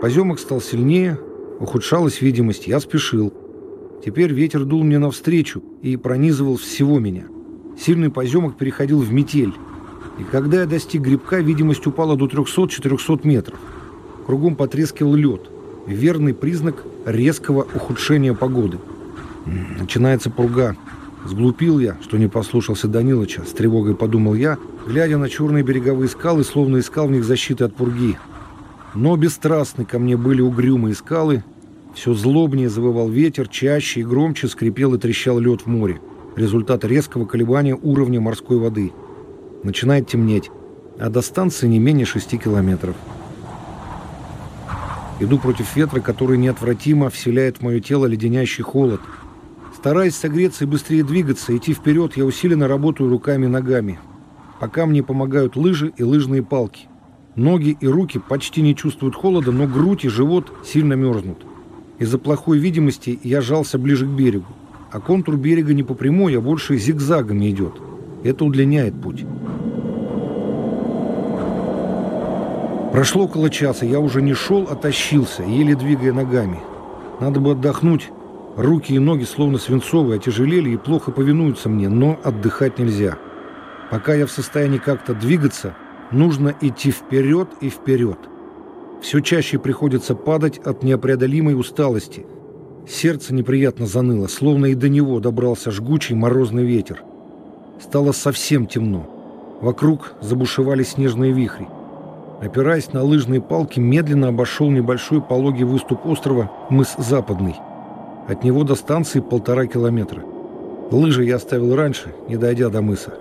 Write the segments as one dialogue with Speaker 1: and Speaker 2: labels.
Speaker 1: Поземок стал сильнее, ухудшалась видимость, я спешил. Теперь ветер дул мне навстречу и пронизывал всего меня. Сильный поземок переходил в метель. И когда я достиг грибка, видимость упала до 300-400 метров. Кругом потрескивал лед. Верный признак резкого ухудшения погоды. Начинается пурга. Сглупил я, что не послушался Данилыча, с тревогой подумал я, глядя на черные береговые скалы, словно искал в них защиты от пурги. Но бесстрастны ко мне были угрюмые скалы, все злобнее завывал ветер, чаще и громче скрипел и трещал лед в море. Результат резкого колебания уровня морской воды. Начинает темнеть, а до станции не менее шести километров. Иду против ветра, который неотвратимо вселяет в мое тело леденящий холод – Стараясь согреться и быстрее двигаться, идти вперед, я усиленно работаю руками и ногами. Пока мне помогают лыжи и лыжные палки. Ноги и руки почти не чувствуют холода, но грудь и живот сильно мерзнут. Из-за плохой видимости я жался ближе к берегу. А контур берега не по прямой, а больше зигзагами идет. Это удлиняет путь. Прошло около часа, я уже не шел, а тащился, еле двигая ногами. Надо бы отдохнуть, Руки и ноги словно свинцовые, отяжелели и плохо повинуются мне, но отдыхать нельзя. Пока я в состоянии как-то двигаться, нужно идти вперед и вперед. Все чаще приходится падать от непреодолимой усталости. Сердце неприятно заныло, словно и до него добрался жгучий морозный ветер. Стало совсем темно. Вокруг забушевали снежные вихри. Опираясь на лыжные палки, медленно обошел небольшой пологий выступ острова мыс Западный – от него до станции полтора километра. Лыжи я оставил раньше, не дойдя до мыса.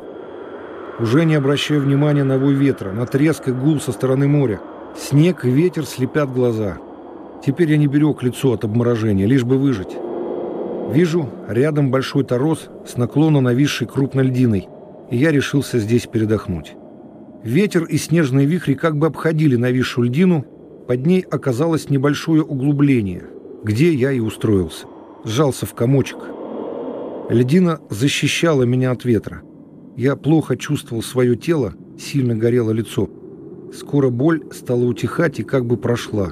Speaker 1: Уже не обращая внимания на вой ветра, на треск и гул со стороны моря. Снег и ветер слепят глаза. Теперь я не берег лицо от обморожения, лишь бы выжить. Вижу рядом большой торос с наклонно нависшей крупной льдиной, и я решился здесь передохнуть. Ветер и снежные вихри как бы обходили нависшую льдину, под ней оказалось небольшое углубление, где я и устроился сжался в комочек. Ледина защищала меня от ветра. Я плохо чувствовал свое тело, сильно горело лицо. Скоро боль стала утихать и как бы прошла.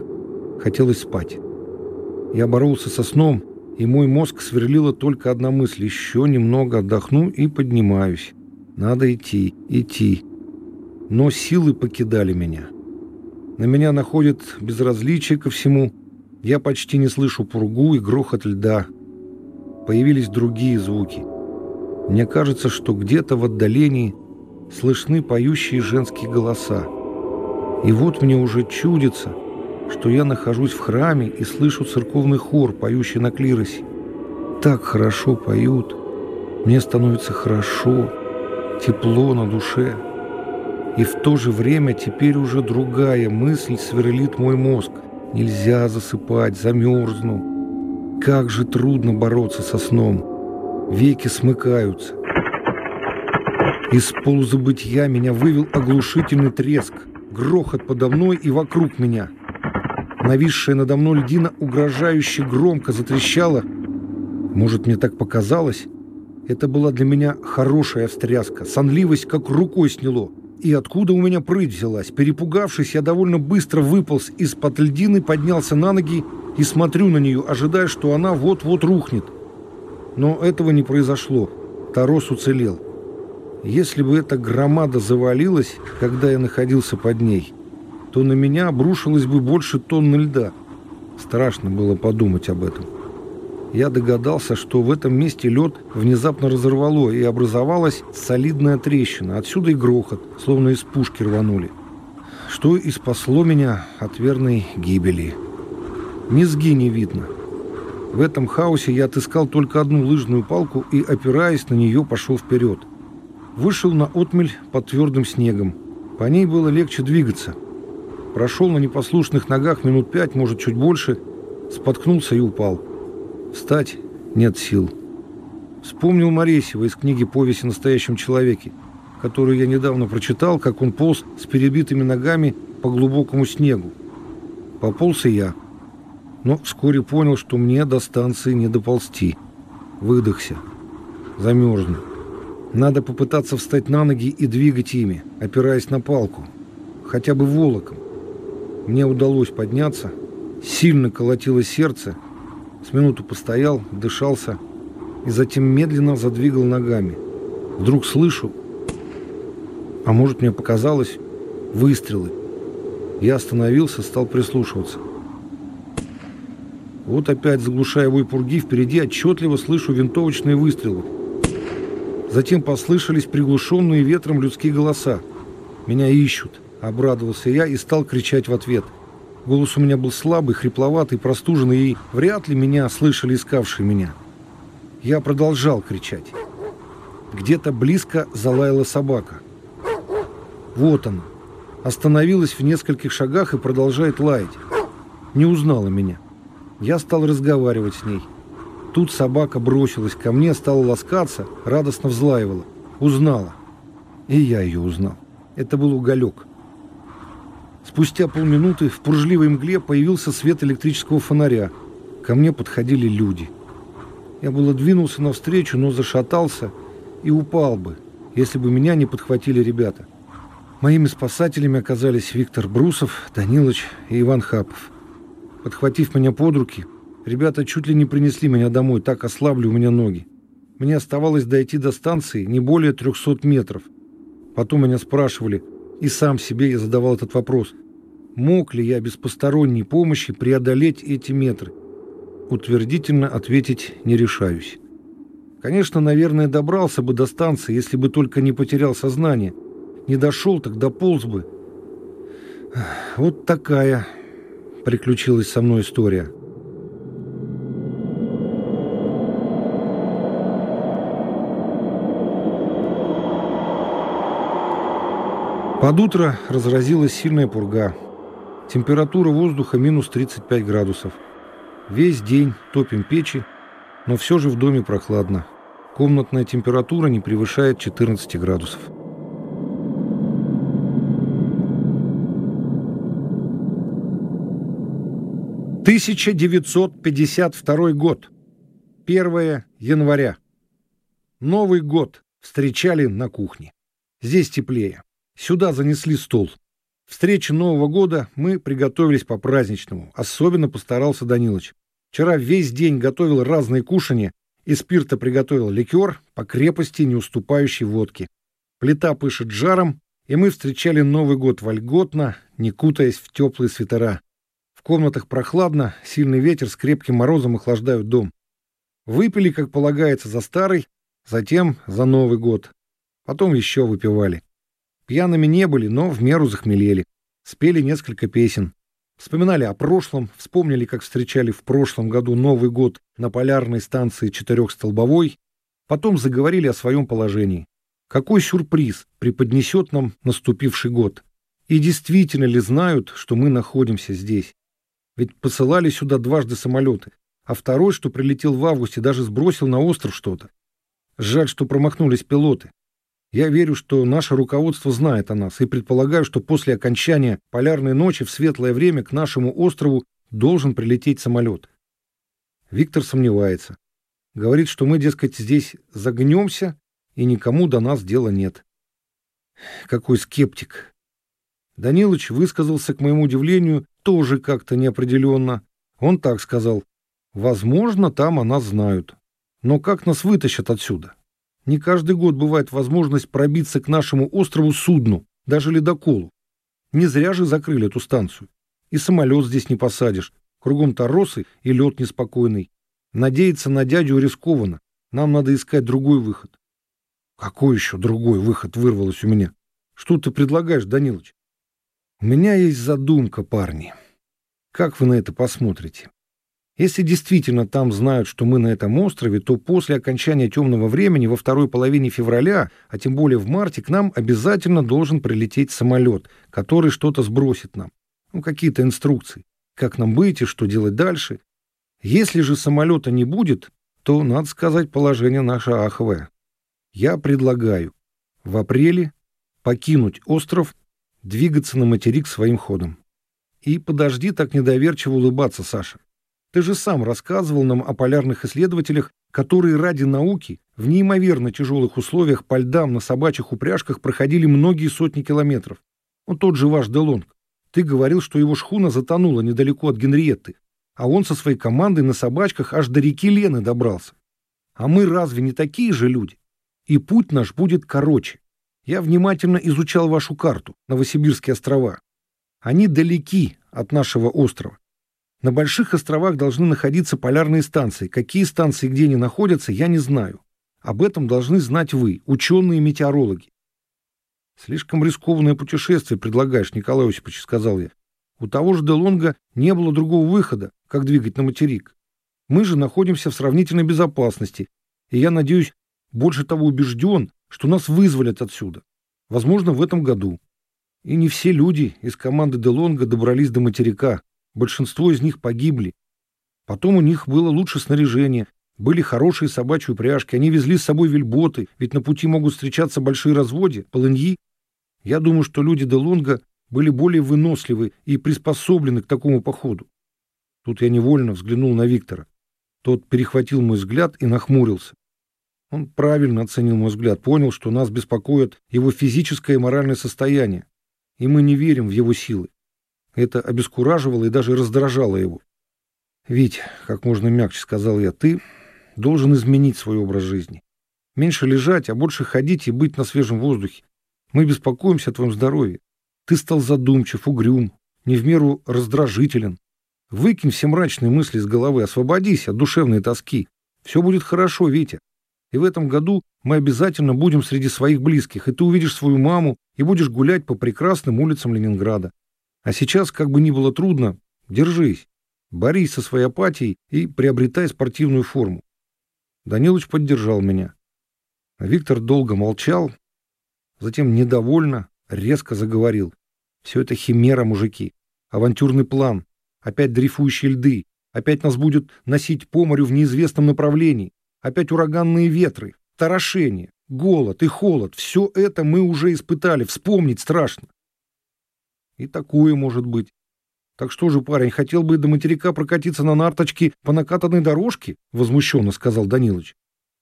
Speaker 1: Хотелось спать. Я боролся со сном, и мой мозг сверлила только одна мысль. Еще немного отдохну и поднимаюсь. Надо идти, идти. Но силы покидали меня. На меня находит безразличие ко всему – я почти не слышу пургу и грохот льда. Появились другие звуки. Мне кажется, что где-то в отдалении слышны поющие женские голоса. И вот мне уже чудится, что я нахожусь в храме и слышу церковный хор, поющий на клиросе. Так хорошо поют. Мне становится хорошо, тепло на душе. И в то же время теперь уже другая мысль сверлит мой мозг. Нельзя засыпать, замерзну. Как же трудно бороться со сном. Веки смыкаются. Из полузабытия меня вывел оглушительный треск, грохот подо мной и вокруг меня. Нависшая надо мной льдина угрожающе громко затрещала. Может, мне так показалось? Это была для меня хорошая встряска. Сонливость как рукой сняло. И откуда у меня прыть взялась? Перепугавшись, я довольно быстро выполз из-под льдины, поднялся на ноги и смотрю на нее, ожидая, что она вот-вот рухнет. Но этого не произошло. Тарос уцелел. Если бы эта громада завалилась, когда я находился под ней, то на меня обрушилось бы больше тонны льда. Страшно было подумать об этом я догадался, что в этом месте лед внезапно разорвало и образовалась солидная трещина. Отсюда и грохот, словно из пушки рванули. Что и спасло меня от верной гибели. Низги не видно. В этом хаосе я отыскал только одну лыжную палку и, опираясь на нее, пошел вперед. Вышел на отмель под твердым снегом. По ней было легче двигаться. Прошел на непослушных ногах минут пять, может, чуть больше, споткнулся и упал. Встать нет сил. Вспомнил Моресева из книги «Повесть о настоящем человеке», которую я недавно прочитал, как он полз с перебитыми ногами по глубокому снегу. Пополз и я. Но вскоре понял, что мне до станции не доползти. Выдохся. Замерзну. Надо попытаться встать на ноги и двигать ими, опираясь на палку. Хотя бы волоком. Мне удалось подняться, Сильно колотилось сердце. С минуту постоял, дышался и затем медленно задвигал ногами. Вдруг слышу, а может мне показалось, выстрелы. Я остановился, стал прислушиваться. Вот опять, заглушая вой пурги, впереди отчетливо слышу винтовочные выстрелы. Затем послышались приглушенные ветром людские голоса. «Меня ищут!» — обрадовался я и стал кричать в ответ. Голос у меня был слабый, хрипловатый, простуженный, и вряд ли меня слышали искавшие меня. Я продолжал кричать. Где-то близко залаяла собака. Вот она. Остановилась в нескольких шагах и продолжает лаять. Не узнала меня. Я стал разговаривать с ней. Тут собака бросилась ко мне, стала ласкаться, радостно взлаивала. Узнала. И я ее узнал. Это был уголек. Спустя полминуты в пуржливой мгле появился свет электрического фонаря. Ко мне подходили люди. Я было двинулся навстречу, но зашатался и упал бы, если бы меня не подхватили ребята. Моими спасателями оказались Виктор Брусов, Данилович и Иван Хапов. Подхватив меня под руки, ребята чуть ли не принесли меня домой, так ослабли у меня ноги. Мне оставалось дойти до станции не более 300 метров. Потом меня спрашивали, и сам себе я задавал этот вопрос. Мог ли я без посторонней помощи преодолеть эти метры? Утвердительно ответить не решаюсь. Конечно, наверное, добрался бы до станции, если бы только не потерял сознание. Не дошел, так дополз бы. Вот такая приключилась со мной история. Под утро разразилась сильная пурга. Температура воздуха минус 35 градусов. Весь день топим печи, но все же в доме прохладно. Комнатная температура не превышает 14 градусов. Тысяча девятьсот пятьдесят второй год. 1 января. Новый год встречали на кухне. Здесь теплее. Сюда занесли стол. Встреча Нового года мы приготовились по-праздничному. Особенно постарался Данилыч. Вчера весь день готовил разные кушанья, из спирта приготовил ликер по крепости, не уступающей водке. Плита пышет жаром, и мы встречали Новый год вольготно, не кутаясь в теплые свитера. Комнатах прохладно, сильный ветер с крепким морозом охлаждают дом. Выпили, как полагается, за старый, затем за Новый год. Потом еще выпивали. Пьяными не были, но в меру захмелели. Спели несколько песен. Вспоминали о прошлом, вспомнили, как встречали в прошлом году Новый год на полярной станции Четырехстолбовой. Потом заговорили о своем положении. Какой сюрприз преподнесет нам наступивший год? И действительно ли знают, что мы находимся здесь? Ведь посылали сюда дважды самолеты, а второй, что прилетел в августе, даже сбросил на остров что-то. Жаль, что промахнулись пилоты. Я верю, что наше руководство знает о нас и предполагаю, что после окончания полярной ночи в светлое время к нашему острову должен прилететь самолет. Виктор сомневается. Говорит, что мы, дескать, здесь загнемся, и никому до нас дела нет. Какой скептик. Данилыч высказался, к моему удивлению, тоже как-то неопределенно. Он так сказал. Возможно, там о нас знают. Но как нас вытащат отсюда? Не каждый год бывает возможность пробиться к нашему острову судну, даже ледоколу. Не зря же закрыли эту станцию. И самолет здесь не посадишь. Кругом торосы и лед неспокойный. Надеяться на дядю рискованно. Нам надо искать другой выход. Какой еще другой выход вырвалось у меня? Что ты предлагаешь, Данилыч? У меня есть задумка, парни. Как вы на это посмотрите? Если действительно там знают, что мы на этом острове, то после окончания темного времени во второй половине февраля, а тем более в марте, к нам обязательно должен прилететь самолет, который что-то сбросит нам. Ну, какие-то инструкции. Как нам быть и что делать дальше. Если же самолета не будет, то, надо сказать, положение наше аховое. Я предлагаю в апреле покинуть остров, двигаться на материк своим ходом. И подожди так недоверчиво улыбаться, Саша. Ты же сам рассказывал нам о полярных исследователях, которые ради науки в неимоверно тяжелых условиях по льдам на собачьих упряжках проходили многие сотни километров. Ну, тот же ваш Делонг. Ты говорил, что его шхуна затонула недалеко от Генриетты, а он со своей командой на собачках аж до реки Лены добрался. А мы разве не такие же люди? И путь наш будет короче. Я внимательно изучал вашу карту, Новосибирские острова. Они далеки от нашего острова. На больших островах должны находиться полярные станции. Какие станции где они находятся, я не знаю. Об этом должны знать вы, ученые-метеорологи. Слишком рискованное путешествие предлагаешь, Николай Осипович, сказал я. У того же Делонга не было другого выхода, как двигать на материк. Мы же находимся в сравнительной безопасности, и я надеюсь, больше того убежден, что нас вызволят отсюда. Возможно, в этом году. И не все люди из команды Делонга добрались до материка. Большинство из них погибли. Потом у них было лучше снаряжение, были хорошие собачьи упряжки, они везли с собой вельботы, ведь на пути могут встречаться большие разводи, полыньи. Я думаю, что люди Делонга были более выносливы и приспособлены к такому походу. Тут я невольно взглянул на Виктора. Тот перехватил мой взгляд и нахмурился. Он правильно оценил мой взгляд, понял, что нас беспокоит его физическое и моральное состояние, и мы не верим в его силы. Это обескураживало и даже раздражало его. «Вить, как можно мягче сказал я, ты должен изменить свой образ жизни. Меньше лежать, а больше ходить и быть на свежем воздухе. Мы беспокоимся о твоем здоровье. Ты стал задумчив, угрюм, не в меру раздражителен. Выкинь все мрачные мысли из головы, освободись от душевной тоски. Все будет хорошо, Витя. И в этом году мы обязательно будем среди своих близких, и ты увидишь свою маму и будешь гулять по прекрасным улицам Ленинграда. А сейчас, как бы ни было трудно, держись, борись со своей апатией и приобретай спортивную форму. Данилович поддержал меня. Виктор долго молчал, затем недовольно, резко заговорил. Все это химера, мужики. Авантюрный план. Опять дрейфующие льды. Опять нас будет носить по морю в неизвестном направлении. Опять ураганные ветры, торошение, голод и холод. Все это мы уже испытали. Вспомнить страшно. И такое может быть. Так что же, парень, хотел бы до материка прокатиться на нарточке по накатанной дорожке? Возмущенно сказал Данилович.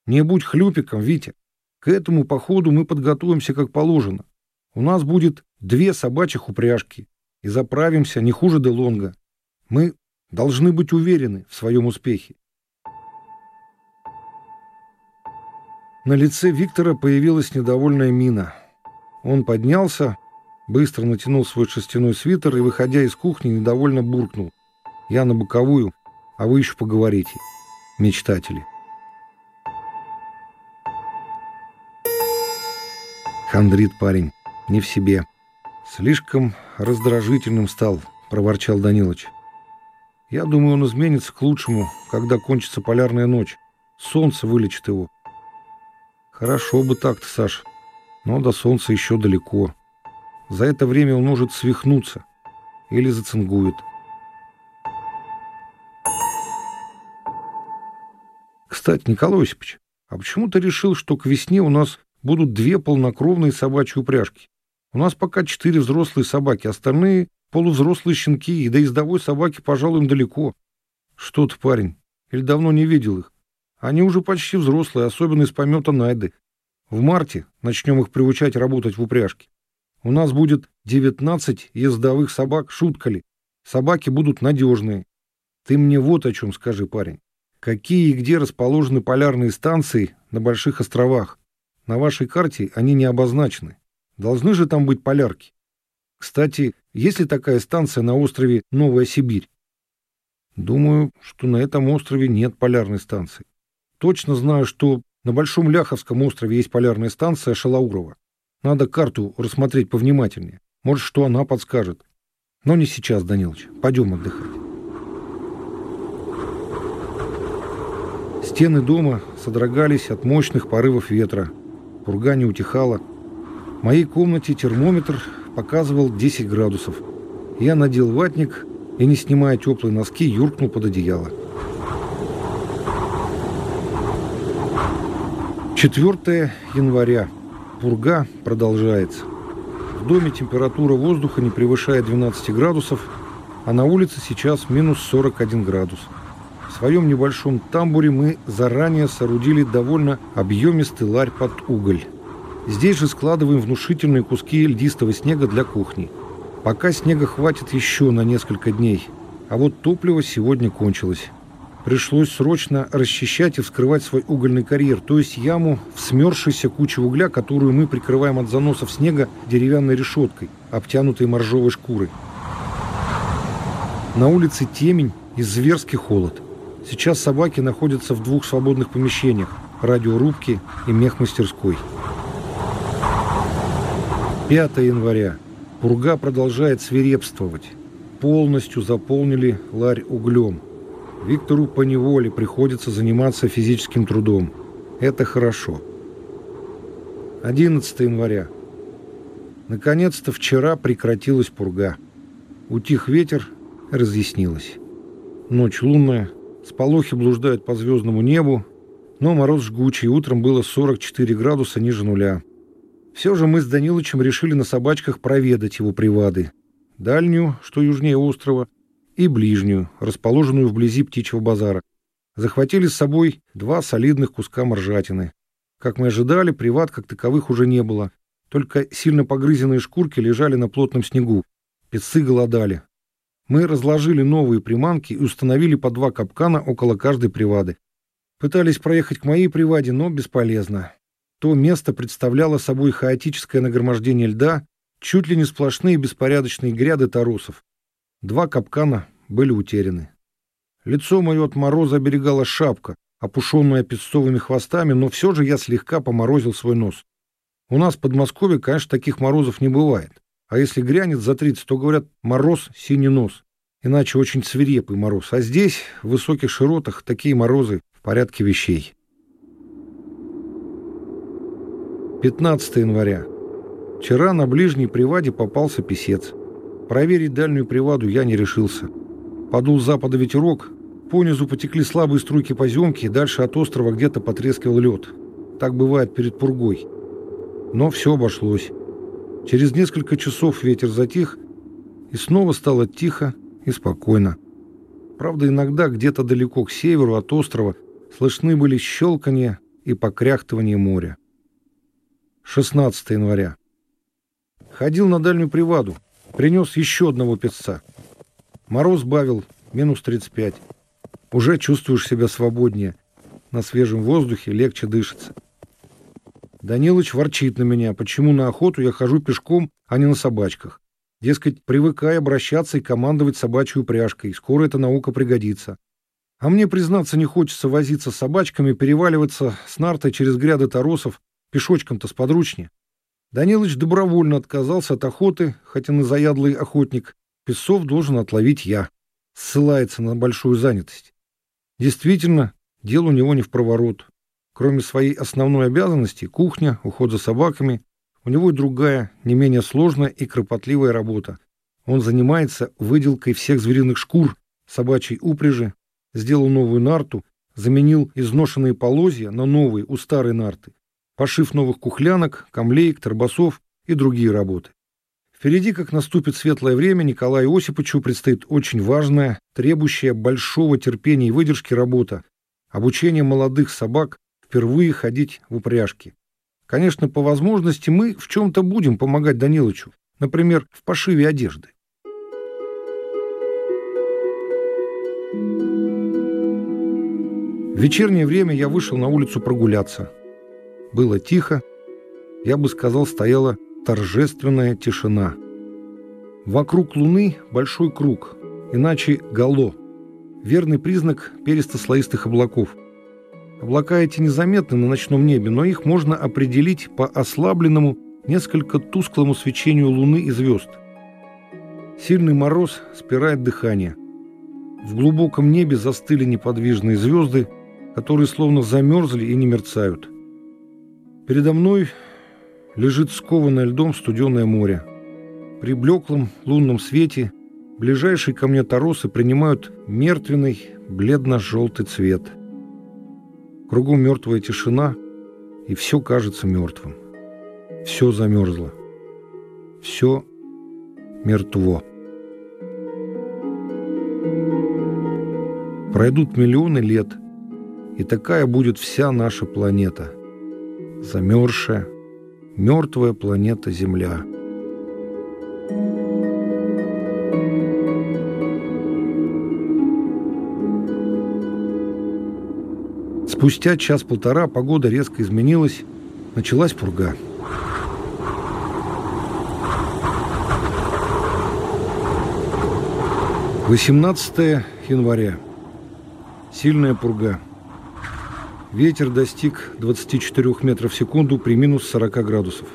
Speaker 1: Не будь хлюпиком, Витя. К этому походу мы подготовимся как положено. У нас будет две собачьих упряжки. И заправимся не хуже Делонга. Мы должны быть уверены в своем успехе. На лице Виктора появилась недовольная мина. Он поднялся, Быстро натянул свой шерстяной свитер и, выходя из кухни, недовольно буркнул. «Я на боковую, а вы еще поговорите, мечтатели». Хандрит парень, не в себе. Слишком раздражительным стал, проворчал Данилович. Я думаю, он изменится к лучшему, когда кончится полярная ночь. Солнце вылечит его. Хорошо бы так-то, Саш, но до солнца еще далеко. За это время он может свихнуться или зацингует. Кстати, Николай Осипович, а почему ты решил, что к весне у нас будут две полнокровные собачьи упряжки? У нас пока четыре взрослые собаки, остальные полувзрослые щенки, и до ездовой собаки, пожалуй, им далеко. Что ты, парень, или давно не видел их? Они уже почти взрослые, особенно из помета Найды. В марте начнем их приучать работать в упряжке. У нас будет 19 ездовых собак, шутка ли. Собаки будут надежные. Ты мне вот о чем скажи, парень. Какие и где расположены полярные станции на больших островах? На вашей карте они не обозначены. Должны же там быть полярки. Кстати, есть ли такая станция на острове Новая Сибирь? Думаю, что на этом острове нет полярной станции. Точно знаю, что на Большом Ляховском острове есть полярная станция Шалаурова. Надо карту рассмотреть повнимательнее. Может, что она подскажет. Но не сейчас, Данилович. Пойдем отдыхать. Стены дома содрогались от мощных порывов ветра. Пурга не утихала. В моей комнате термометр показывал 10 градусов. Я надел ватник и, не снимая теплые носки, юркнул под одеяло. 4 января. Пурга продолжается. В доме температура воздуха не превышает 12 градусов, а на улице сейчас минус 41 градус. В своем небольшом тамбуре мы заранее соорудили довольно объемистый ларь под уголь. Здесь же складываем внушительные куски льдистого снега для кухни. Пока снега хватит еще на несколько дней, а вот топливо сегодня кончилось. Пришлось срочно расчищать и вскрывать свой угольный карьер, то есть яму в смерзшейся куче угля, которую мы прикрываем от заносов снега деревянной решеткой, обтянутой моржовой шкурой. На улице темень и зверский холод. Сейчас собаки находятся в двух свободных помещениях – радиорубки и мехмастерской. 5 января. Пурга продолжает свирепствовать. Полностью заполнили ларь углем – Виктору по неволе приходится заниматься физическим трудом. Это хорошо. 11 января. Наконец-то вчера прекратилась пурга. Утих ветер, разъяснилось. Ночь лунная, сполохи блуждают по звездному небу, но мороз жгучий, утром было 44 градуса ниже нуля. Все же мы с Данилычем решили на собачках проведать его привады. Дальнюю, что южнее острова, и ближнюю, расположенную вблизи птичьего базара. Захватили с собой два солидных куска моржатины. Как мы ожидали, приват как таковых уже не было. Только сильно погрызенные шкурки лежали на плотном снегу. Пецы голодали. Мы разложили новые приманки и установили по два капкана около каждой привады. Пытались проехать к моей приваде, но бесполезно. То место представляло собой хаотическое нагромождение льда, чуть ли не сплошные беспорядочные гряды торосов. Два капкана были утеряны. Лицо мое от мороза оберегала шапка, опушенная песцовыми хвостами, но все же я слегка поморозил свой нос. У нас в Подмосковье, конечно, таких морозов не бывает. А если грянет за 30, то говорят «мороз, синий нос». Иначе очень свирепый мороз. А здесь, в высоких широтах, такие морозы в порядке вещей. 15 января. Вчера на ближней приваде попался писец. Проверить дальнюю приваду я не решился. Подул с запада ветерок, понизу потекли слабые струйки поземки, и дальше от острова где-то потрескивал лед. Так бывает перед пургой. Но все обошлось. Через несколько часов ветер затих, и снова стало тихо и спокойно. Правда, иногда где-то далеко к северу от острова слышны были щелканье и покряхтывание моря. 16 января. Ходил на дальнюю приваду, Принес еще одного песца. Мороз бавил, минус 35. Уже чувствуешь себя свободнее. На свежем воздухе легче дышится. Данилыч ворчит на меня, почему на охоту я хожу пешком, а не на собачках. Дескать, привыкай обращаться и командовать собачьей упряжкой. Скоро эта наука пригодится. А мне, признаться, не хочется возиться с собачками, переваливаться с нартой через гряды торосов, пешочком-то сподручнее. Данилыч добровольно отказался от охоты, хотя на заядлый охотник. Песцов должен отловить я. Ссылается на большую занятость. Действительно, дело у него не в проворот. Кроме своей основной обязанности, кухня, уход за собаками, у него и другая, не менее сложная и кропотливая работа. Он занимается выделкой всех звериных шкур, собачьей упряжи, сделал новую нарту, заменил изношенные полозья на новые у старой нарты пошив новых кухлянок, камлеек, торбасов и другие работы. Впереди, как наступит светлое время, Николаю Осиповичу предстоит очень важная, требующая большого терпения и выдержки работа – обучение молодых собак впервые ходить в упряжке. Конечно, по возможности мы в чем-то будем помогать Данилычу, например, в пошиве одежды. В вечернее время я вышел на улицу прогуляться – было тихо, я бы сказал, стояла торжественная тишина. Вокруг Луны большой круг, иначе гало, верный признак перистослоистых облаков. Облака эти незаметны на ночном небе, но их можно определить по ослабленному, несколько тусклому свечению Луны и звезд. Сильный мороз спирает дыхание. В глубоком небе застыли неподвижные звезды, которые словно замерзли и не мерцают. Передо мной лежит скованное льдом студеное море. При блеклом лунном свете ближайшие ко мне торосы принимают мертвенный бледно-желтый цвет. Кругом мертвая тишина, и все кажется мертвым. Все замерзло. Все мертво. Пройдут миллионы лет, и такая будет вся наша планета – замерзшая, мертвая планета Земля. Спустя час-полтора погода резко изменилась, началась пурга. Восемнадцатое января. Сильная пурга. Ветер достиг 24 метров в секунду при минус 40 градусов.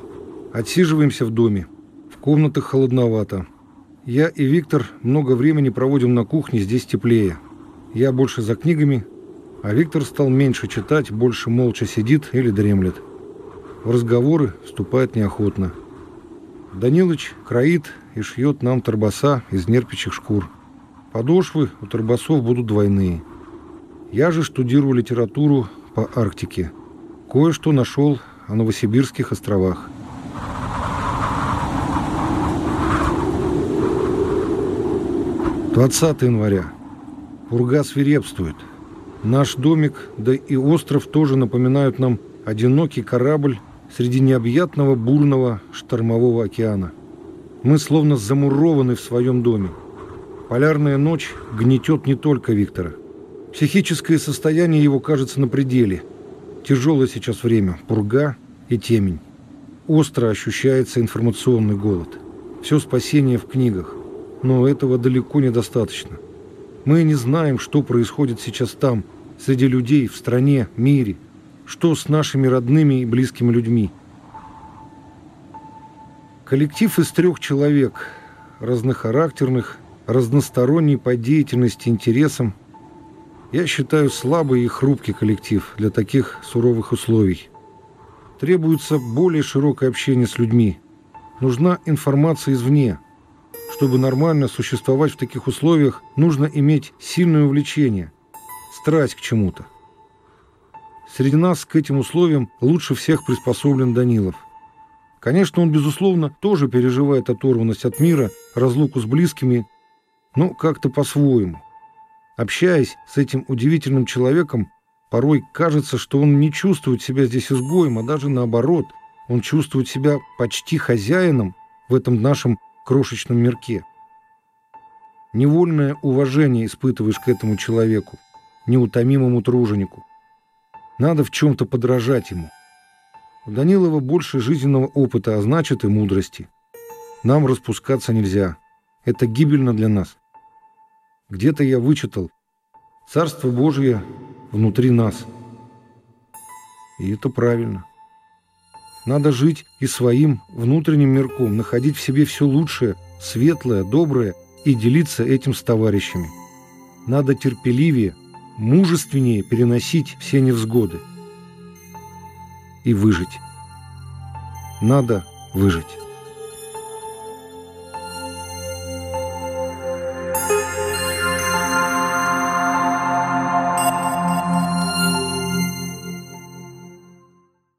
Speaker 1: Отсиживаемся в доме. В комнатах холодновато. Я и Виктор много времени проводим на кухне, здесь теплее. Я больше за книгами, а Виктор стал меньше читать, больше молча сидит или дремлет. В разговоры вступает неохотно. Данилыч кроит и шьет нам торбоса из нерпячих шкур. Подошвы у торбосов будут двойные. Я же штудирую литературу по Арктике. Кое-что нашел о Новосибирских островах. 20 января. Пурга свирепствует. Наш домик, да и остров тоже напоминают нам одинокий корабль среди необъятного бурного штормового океана. Мы словно замурованы в своем доме. Полярная ночь гнетет не только Виктора. Психическое состояние его кажется на пределе. Тяжелое сейчас время, пурга и темень. Остро ощущается информационный голод. Все спасение в книгах но этого далеко недостаточно. Мы не знаем, что происходит сейчас там, среди людей, в стране, мире, что с нашими родными и близкими людьми. Коллектив из трех человек, разнохарактерных, разносторонний по деятельности, интересам, я считаю слабый и хрупкий коллектив для таких суровых условий. Требуется более широкое общение с людьми. Нужна информация извне – чтобы нормально существовать в таких условиях, нужно иметь сильное увлечение, страсть к чему-то. Среди нас к этим условиям лучше всех приспособлен Данилов. Конечно, он, безусловно, тоже переживает оторванность от мира, разлуку с близкими, но как-то по-своему. Общаясь с этим удивительным человеком, порой кажется, что он не чувствует себя здесь изгоем, а даже наоборот, он чувствует себя почти хозяином в этом нашем крошечном мирке. Невольное уважение испытываешь к этому человеку, неутомимому труженику. Надо в чем-то подражать ему. У Данилова больше жизненного опыта, а значит и мудрости. Нам распускаться нельзя. Это гибельно для нас. Где-то я вычитал «Царство Божие внутри нас». И это правильно. Надо жить и своим внутренним мирком, находить в себе все лучшее, светлое, доброе и делиться этим с товарищами. Надо терпеливее, мужественнее переносить все невзгоды и выжить. Надо выжить.